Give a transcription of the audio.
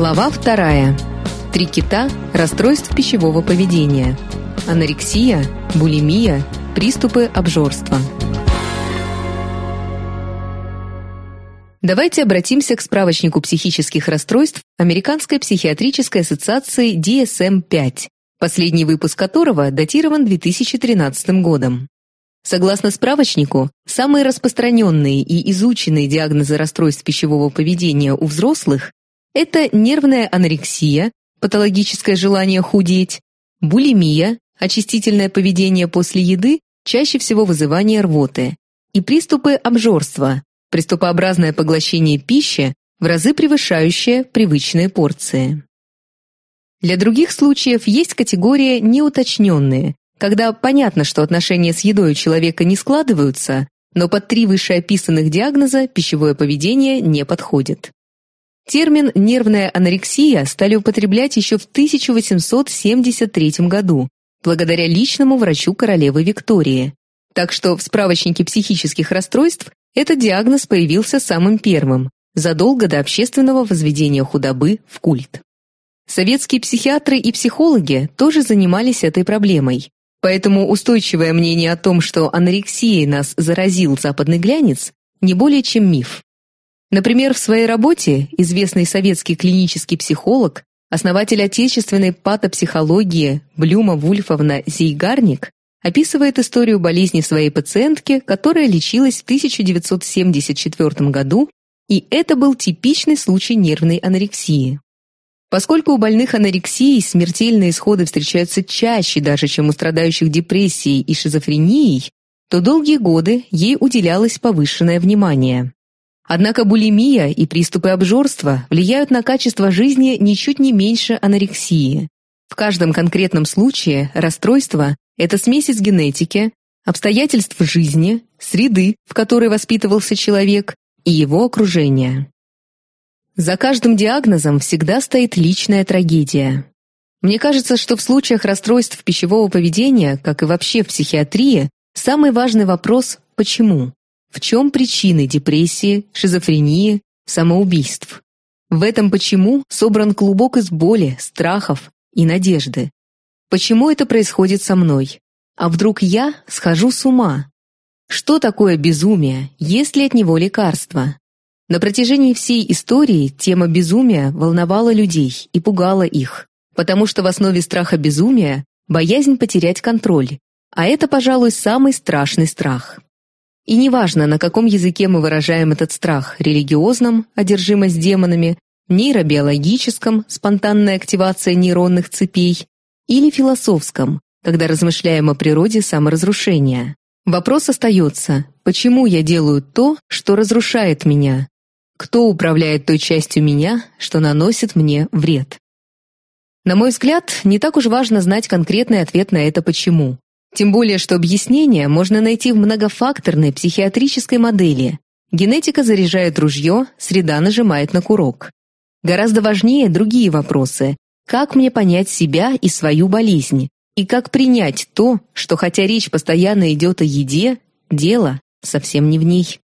Глава вторая. Три кита расстройств пищевого поведения. Анорексия, булимия, приступы обжорства. Давайте обратимся к справочнику психических расстройств Американской психиатрической ассоциации DSM-5, последний выпуск которого датирован 2013 годом. Согласно справочнику, самые распространенные и изученные диагнозы расстройств пищевого поведения у взрослых это нервная анорексия, патологическое желание худеть, булимия, очистительное поведение после еды, чаще всего вызывание рвоты, и приступы обжорства, приступообразное поглощение пищи, в разы превышающее привычные порции. Для других случаев есть категория неуточненные, когда понятно, что отношения с едой у человека не складываются, но под три вышеописанных диагноза пищевое поведение не подходит. Термин «нервная анорексия» стали употреблять еще в 1873 году, благодаря личному врачу королевы Виктории. Так что в справочнике психических расстройств этот диагноз появился самым первым, задолго до общественного возведения худобы в культ. Советские психиатры и психологи тоже занимались этой проблемой, Поэтому устойчивое мнение о том, что анорексией нас заразил западный глянец, не более чем миф. Например, в своей работе известный советский клинический психолог, основатель отечественной патопсихологии Блюма Вульфовна Зейгарник описывает историю болезни своей пациентки, которая лечилась в 1974 году, и это был типичный случай нервной анорексии. Поскольку у больных анорексией смертельные исходы встречаются чаще даже, чем у страдающих депрессией и шизофренией, то долгие годы ей уделялось повышенное внимание. Однако булимия и приступы обжорства влияют на качество жизни ничуть не меньше анорексии. В каждом конкретном случае расстройство – это смесь из генетики, обстоятельств жизни, среды, в которой воспитывался человек, и его окружения. За каждым диагнозом всегда стоит личная трагедия. Мне кажется, что в случаях расстройств пищевого поведения, как и вообще в психиатрии, самый важный вопрос – почему? В чем причины депрессии, шизофрении, самоубийств? В этом «почему» собран клубок из боли, страхов и надежды. Почему это происходит со мной? А вдруг я схожу с ума? Что такое безумие? Есть ли от него лекарство? На протяжении всей истории тема безумия волновала людей и пугала их, потому что в основе страха безумия боязнь потерять контроль, а это, пожалуй, самый страшный страх. И неважно, на каком языке мы выражаем этот страх – религиозном, одержимость демонами, нейробиологическом, спонтанная активация нейронных цепей, или философском, когда размышляем о природе саморазрушения. Вопрос остается, почему я делаю то, что разрушает меня, кто управляет той частью меня, что наносит мне вред? На мой взгляд, не так уж важно знать конкретный ответ на это «почему». Тем более, что объяснение можно найти в многофакторной психиатрической модели. Генетика заряжает ружье, среда нажимает на курок. Гораздо важнее другие вопросы. Как мне понять себя и свою болезнь? И как принять то, что хотя речь постоянно идет о еде, дело совсем не в ней.